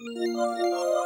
Música